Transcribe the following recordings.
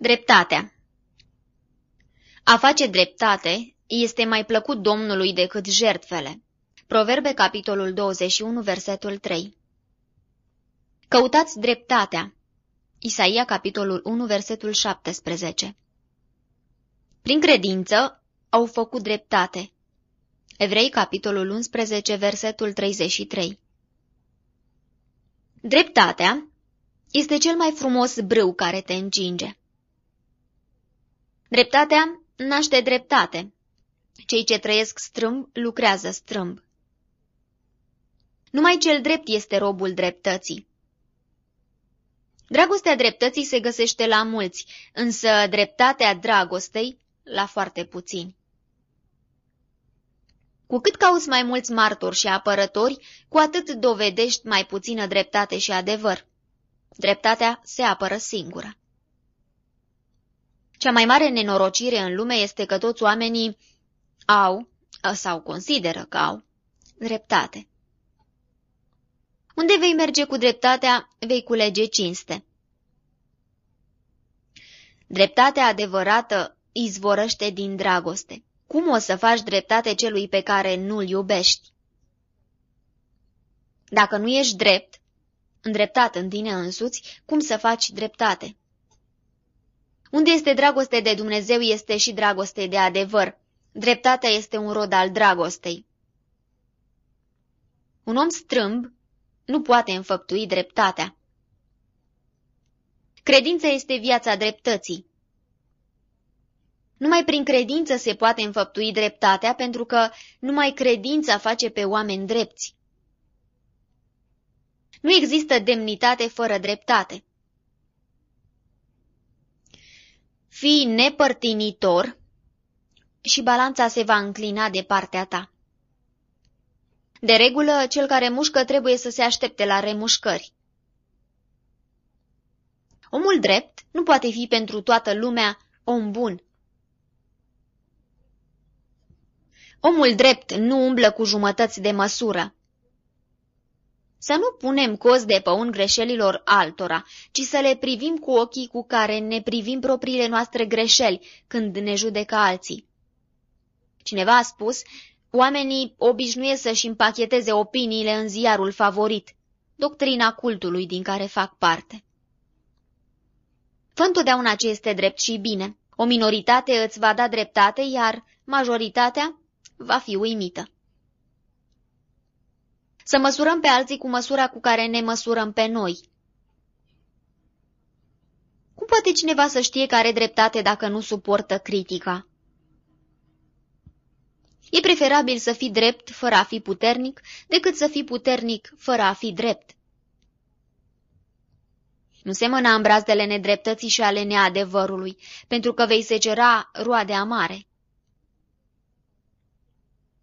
Dreptatea A face dreptate este mai plăcut Domnului decât jertfele. Proverbe, capitolul 21, versetul 3 Căutați dreptatea. Isaia, capitolul 1, versetul 17 Prin credință au făcut dreptate. Evrei, capitolul 11, versetul 33 Dreptatea este cel mai frumos brâu care te încinge. Dreptatea naște dreptate. Cei ce trăiesc strâmb lucrează strâmb. Numai cel drept este robul dreptății. Dragostea dreptății se găsește la mulți, însă dreptatea dragostei la foarte puțini. Cu cât cauți mai mulți martori și apărători, cu atât dovedești mai puțină dreptate și adevăr. Dreptatea se apără singură. Cea mai mare nenorocire în lume este că toți oamenii au, sau consideră că au, dreptate. Unde vei merge cu dreptatea, vei culege cinste. Dreptatea adevărată izvorăște din dragoste. Cum o să faci dreptate celui pe care nu-l iubești? Dacă nu ești drept, îndreptat în tine însuți, cum să faci dreptate? Unde este dragoste de Dumnezeu, este și dragoste de adevăr. Dreptatea este un rod al dragostei. Un om strâmb nu poate înfăptui dreptatea. Credința este viața dreptății. Numai prin credință se poate înfăptui dreptatea, pentru că numai credința face pe oameni drepți. Nu există demnitate fără dreptate. Fii nepărtinitor și balanța se va înclina de partea ta. De regulă, cel care mușcă trebuie să se aștepte la remușcări. Omul drept nu poate fi pentru toată lumea om bun. Omul drept nu umblă cu jumătăți de măsură. Să nu punem coz de păun greșelilor altora, ci să le privim cu ochii cu care ne privim propriile noastre greșeli când ne judecă alții. Cineva a spus, oamenii obișnuiesc să-și împacheteze opiniile în ziarul favorit, doctrina cultului din care fac parte. Fă întotdeauna ce este drept și bine. O minoritate îți va da dreptate, iar majoritatea va fi uimită. Să măsurăm pe alții cu măsura cu care ne măsurăm pe noi. Cum poate cineva să știe că are dreptate dacă nu suportă critica? E preferabil să fii drept fără a fi puternic decât să fii puternic fără a fi drept. Nu semăna în brazdele nedreptății și ale neadevărului, pentru că vei secera roade amare.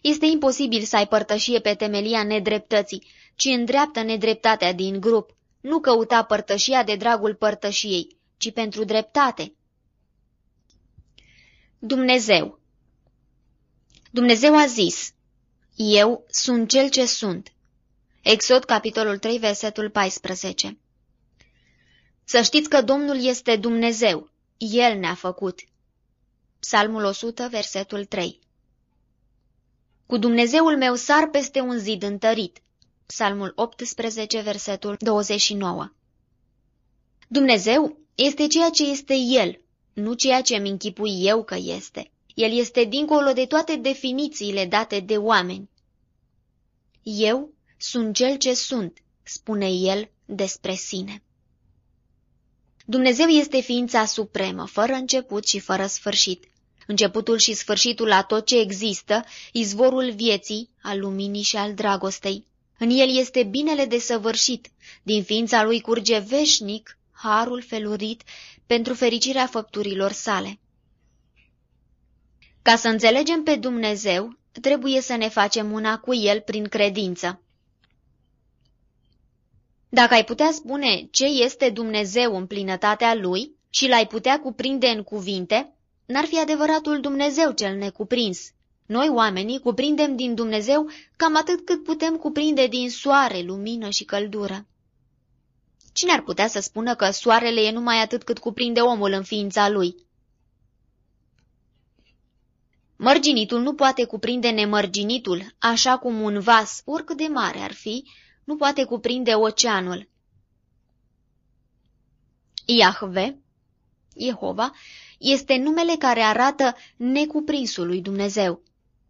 Este imposibil să ai părtășie pe temelia nedreptății, ci îndreaptă nedreptatea din grup. Nu căuta părtășia de dragul părtășiei, ci pentru dreptate. Dumnezeu Dumnezeu a zis, Eu sunt cel ce sunt. Exod, capitolul 3, versetul 14 Să știți că Domnul este Dumnezeu, El ne-a făcut. Psalmul 100, versetul 3 cu Dumnezeul meu sar peste un zid întărit. Psalmul 18, versetul 29 Dumnezeu este ceea ce este El, nu ceea ce îmi închipui eu că este. El este dincolo de toate definițiile date de oameni. Eu sunt cel ce sunt, spune El despre sine. Dumnezeu este ființa supremă, fără început și fără sfârșit începutul și sfârșitul la tot ce există, izvorul vieții, al luminii și al dragostei. În el este binele desăvârșit, din ființa lui curge veșnic harul felurit pentru fericirea făpturilor sale. Ca să înțelegem pe Dumnezeu, trebuie să ne facem una cu El prin credință. Dacă ai putea spune ce este Dumnezeu în plinătatea Lui și l-ai putea cuprinde în cuvinte, N-ar fi adevăratul Dumnezeu cel necuprins. Noi, oamenii, cuprindem din Dumnezeu cam atât cât putem cuprinde din soare, lumină și căldură. Cine ar putea să spună că soarele e numai atât cât cuprinde omul în ființa lui? Mărginitul nu poate cuprinde nemărginitul, așa cum un vas, oricât de mare ar fi, nu poate cuprinde oceanul. Iahve, Jehova, este numele care arată necuprinsul lui Dumnezeu.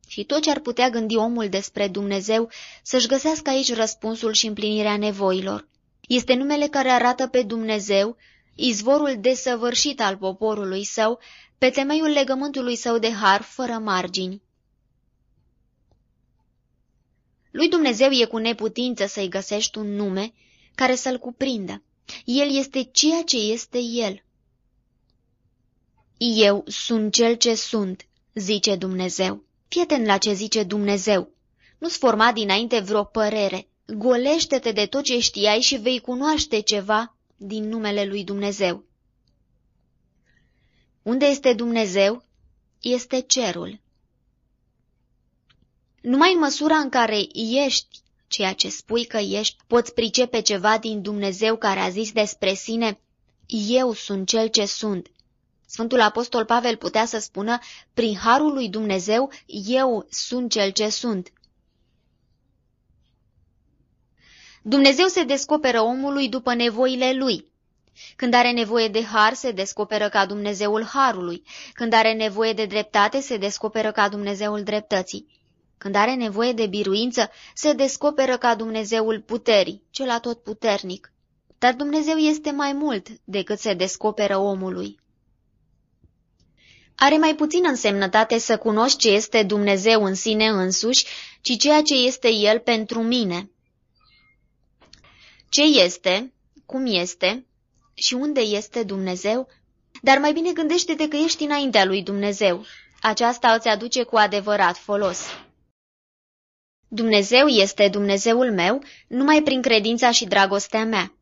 Și tot ce ar putea gândi omul despre Dumnezeu să-și găsească aici răspunsul și împlinirea nevoilor. Este numele care arată pe Dumnezeu, izvorul desăvârșit al poporului său, pe temeiul legământului său de har, fără margini. Lui Dumnezeu e cu neputință să-i găsești un nume care să-l cuprindă. El este ceea ce este El. Eu sunt cel ce sunt, zice Dumnezeu. Fieten la ce zice Dumnezeu. Nu-ți forma dinainte vreo părere. Golește-te de tot ce știai și vei cunoaște ceva din numele lui Dumnezeu. Unde este Dumnezeu, este cerul. Numai în măsura în care ești ceea ce spui că ești, poți pricepe ceva din Dumnezeu care a zis despre sine, Eu sunt cel ce sunt. Sfântul Apostol Pavel putea să spună, prin harul lui Dumnezeu, eu sunt cel ce sunt. Dumnezeu se descoperă omului după nevoile lui. Când are nevoie de har, se descoperă ca Dumnezeul harului. Când are nevoie de dreptate, se descoperă ca Dumnezeul dreptății. Când are nevoie de biruință, se descoperă ca Dumnezeul puterii, cel atotputernic. Dar Dumnezeu este mai mult decât se descoperă omului. Are mai puțin însemnătate să cunoști ce este Dumnezeu în sine însuși, ci ceea ce este El pentru mine. Ce este, cum este și unde este Dumnezeu? Dar mai bine gândește-te că ești înaintea lui Dumnezeu. Aceasta îți aduce cu adevărat folos. Dumnezeu este Dumnezeul meu numai prin credința și dragostea mea.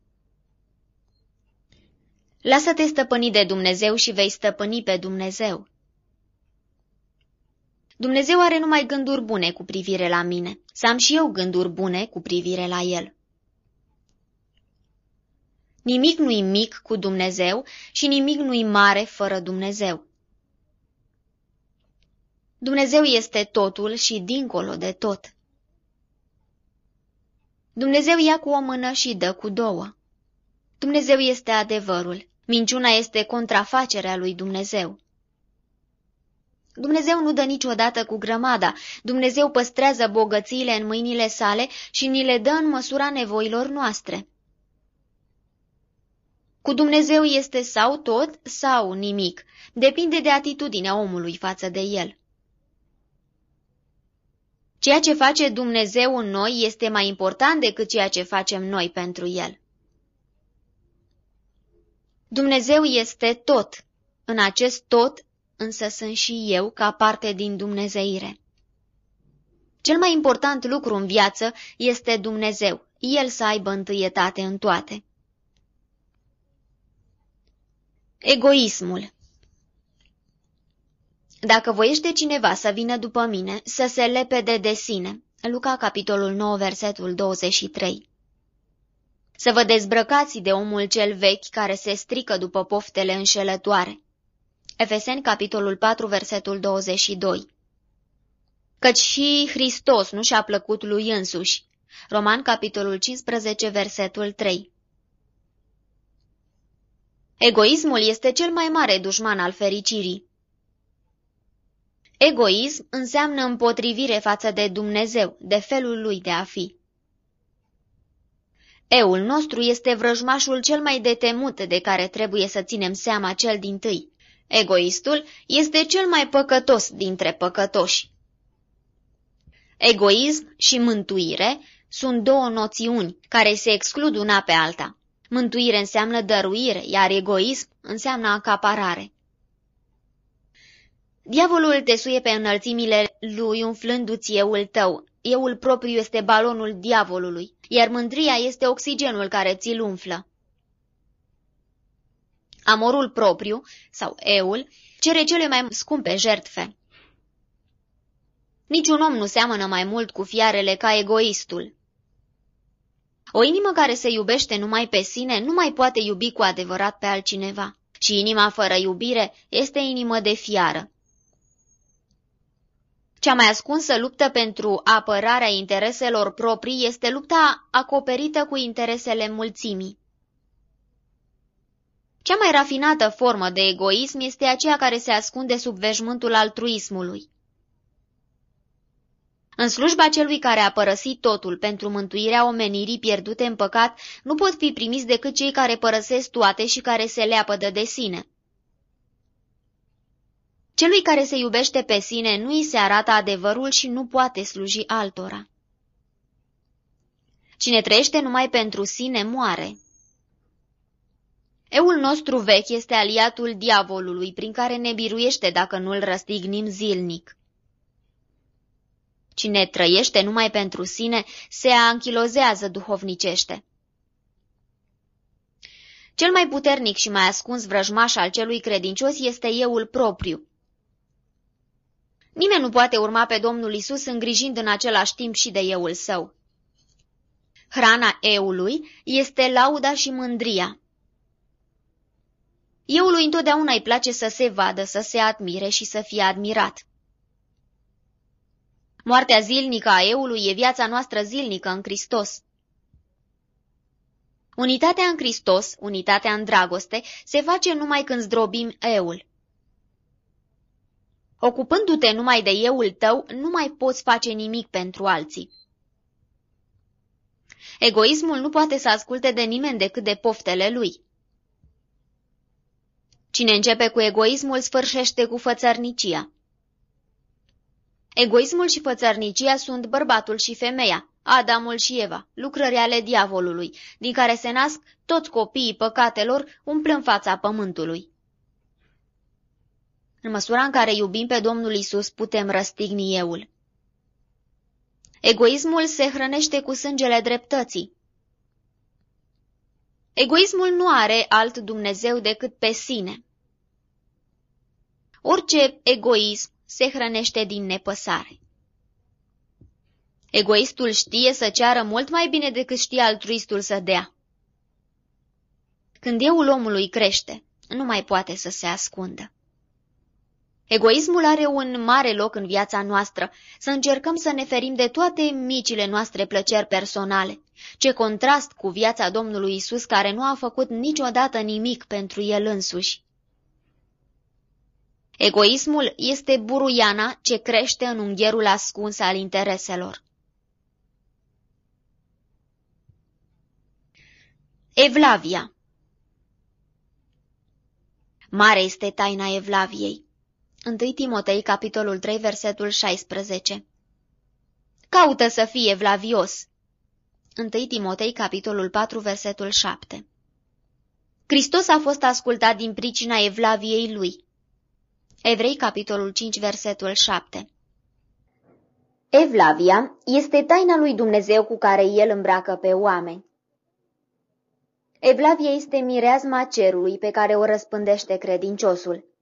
Lasă-te stăpâni de Dumnezeu și vei stăpâni pe Dumnezeu. Dumnezeu are numai gânduri bune cu privire la mine. Să am și eu gânduri bune cu privire la El. Nimic nu-i mic cu Dumnezeu și nimic nu-i mare fără Dumnezeu. Dumnezeu este totul și dincolo de tot. Dumnezeu ia cu o mână și dă cu două. Dumnezeu este adevărul. Minciuna este contrafacerea lui Dumnezeu. Dumnezeu nu dă niciodată cu grămada. Dumnezeu păstrează bogățiile în mâinile sale și ni le dă în măsura nevoilor noastre. Cu Dumnezeu este sau tot sau nimic. Depinde de atitudinea omului față de el. Ceea ce face Dumnezeu în noi este mai important decât ceea ce facem noi pentru El. Dumnezeu este tot. În acest tot însă sunt și eu ca parte din Dumnezeire. Cel mai important lucru în viață este Dumnezeu, El să aibă întâietate în toate. Egoismul Dacă voiește cineva să vină după mine, să se lepede de sine. Luca, capitolul 9, versetul 23 Să vă dezbrăcați de omul cel vechi care se strică după poftele înșelătoare. Efeseni, capitolul 4, versetul 22 Căci și Hristos nu și-a plăcut lui însuși. Roman, capitolul 15, versetul 3 Egoismul este cel mai mare dușman al fericirii. Egoism înseamnă împotrivire față de Dumnezeu, de felul lui de a fi. Eul nostru este vrăjmașul cel mai detemut de care trebuie să ținem seama cel din tâi. Egoistul este cel mai păcătos dintre păcătoși. Egoism și mântuire sunt două noțiuni care se exclud una pe alta. Mântuire înseamnă dăruire, iar egoism înseamnă acaparare. Diavolul te suie pe înălțimile lui umflându-ți euul tău. Euul propriu este balonul diavolului, iar mândria este oxigenul care ți-l umflă. Amorul propriu, sau eul, cere cele mai scumpe jertfe. Niciun om nu seamănă mai mult cu fiarele ca egoistul. O inimă care se iubește numai pe sine nu mai poate iubi cu adevărat pe altcineva. Și inima fără iubire este inimă de fiară. Cea mai ascunsă luptă pentru apărarea intereselor proprii este lupta acoperită cu interesele mulțimii. Cea mai rafinată formă de egoism este aceea care se ascunde sub veșmântul altruismului. În slujba celui care a părăsit totul pentru mântuirea omenirii pierdute în păcat, nu pot fi primiți decât cei care părăsesc toate și care se leapădă de sine. Celui care se iubește pe sine nu îi se arată adevărul și nu poate sluji altora. Cine trăiește numai pentru sine moare. Eul nostru vechi este aliatul diavolului, prin care ne biruiește dacă nu-l răstignim zilnic. Cine trăiește numai pentru sine se anchilozează duhovnicește. Cel mai puternic și mai ascuns vrăjmaș al celui credincios este euul propriu. Nimeni nu poate urma pe Domnul Isus îngrijind în același timp și de euul său. Hrana eului este lauda și mândria. Eului întotdeauna îi place să se vadă, să se admire și să fie admirat. Moartea zilnică a eului e viața noastră zilnică în Hristos. Unitatea în Hristos, unitatea în dragoste, se face numai când zdrobim eul. Ocupându-te numai de euul tău, nu mai poți face nimic pentru alții. Egoismul nu poate să asculte de nimeni decât de poftele lui. Cine începe cu egoismul sfârșește cu fățărnicia. Egoismul și fățărnicia sunt bărbatul și femeia, Adamul și Eva, lucrări ale diavolului, din care se nasc toți copiii păcatelor umplând fața pământului. În măsura în care iubim pe Domnul Isus, putem răstigni euul. Egoismul se hrănește cu sângele dreptății. Egoismul nu are alt Dumnezeu decât pe sine. Orice egoism se hrănește din nepăsare. Egoistul știe să ceară mult mai bine decât știe altruistul să dea. Când euul omului crește, nu mai poate să se ascundă. Egoismul are un mare loc în viața noastră, să încercăm să ne ferim de toate micile noastre plăceri personale. Ce contrast cu viața Domnului Isus, care nu a făcut niciodată nimic pentru el însuși. Egoismul este buruiana ce crește în unghierul ascuns al intereselor. Evlavia Mare este taina Evlaviei. 1 Timotei, capitolul 3, versetul 16 Caută să fie evlavios. 1 Timotei, capitolul 4, versetul 7 Hristos a fost ascultat din pricina evlaviei lui. Evrei, capitolul 5, versetul 7 Evlavia este taina lui Dumnezeu cu care el îmbracă pe oameni. Evlavia este mireazma cerului pe care o răspândește credinciosul.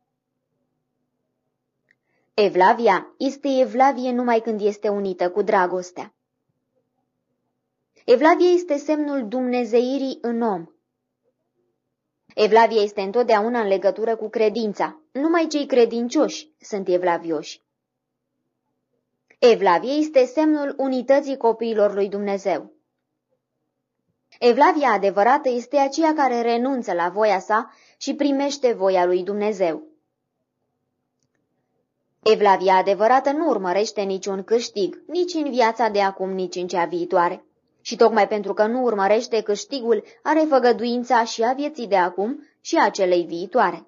Evlavia este evlavie numai când este unită cu dragostea. Evlavia este semnul dumnezeirii în om. Evlavia este întotdeauna în legătură cu credința. Numai cei credincioși sunt evlavioși. Evlavia este semnul unității copiilor lui Dumnezeu. Evlavia adevărată este aceea care renunță la voia sa și primește voia lui Dumnezeu. Evlavia adevărată nu urmărește niciun câștig, nici în viața de acum, nici în cea viitoare. Și tocmai pentru că nu urmărește câștigul, are făgăduința și a vieții de acum și a celei viitoare.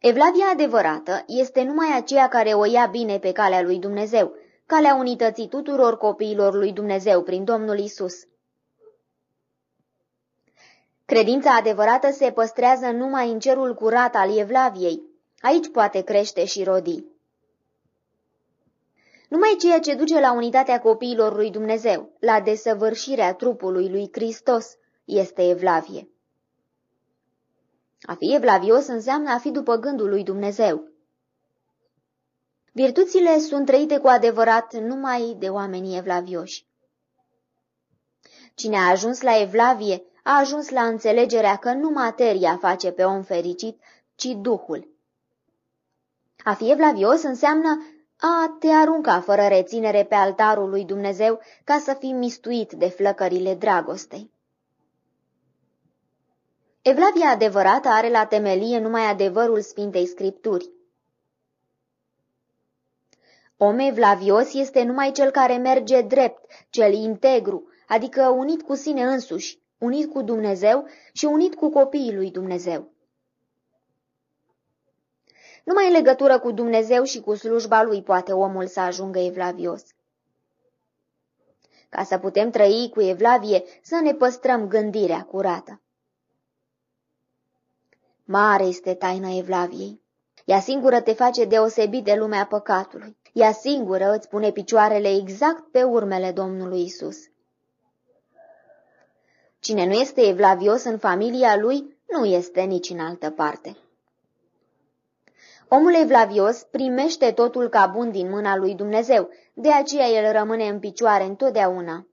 Evlavia adevărată este numai aceea care o ia bine pe calea lui Dumnezeu, calea unității tuturor copiilor lui Dumnezeu prin Domnul Isus. Credința adevărată se păstrează numai în cerul curat al Evlaviei, Aici poate crește și rodi. Numai ceea ce duce la unitatea copiilor lui Dumnezeu, la desăvârșirea trupului lui Hristos, este evlavie. A fi evlavios înseamnă a fi după gândul lui Dumnezeu. Virtuțile sunt trăite cu adevărat numai de oamenii evlavioși. Cine a ajuns la Evlavie a ajuns la înțelegerea că nu materia face pe om fericit, ci Duhul. A fi evlavios înseamnă a te arunca fără reținere pe altarul lui Dumnezeu ca să fii mistuit de flăcările dragostei. Evlavia adevărată are la temelie numai adevărul Sfintei Scripturi. Om evlavios este numai cel care merge drept, cel integru, adică unit cu sine însuși, unit cu Dumnezeu și unit cu copiii lui Dumnezeu. Numai în legătură cu Dumnezeu și cu slujba lui poate omul să ajungă evlavios. Ca să putem trăi cu evlavie, să ne păstrăm gândirea curată. Mare este taina evlaviei. Ea singură te face deosebit de lumea păcatului. Ea singură îți pune picioarele exact pe urmele Domnului Isus. Cine nu este evlavios în familia lui, nu este nici în altă parte. Omul evlavios primește totul ca bun din mâna lui Dumnezeu, de aceea el rămâne în picioare întotdeauna,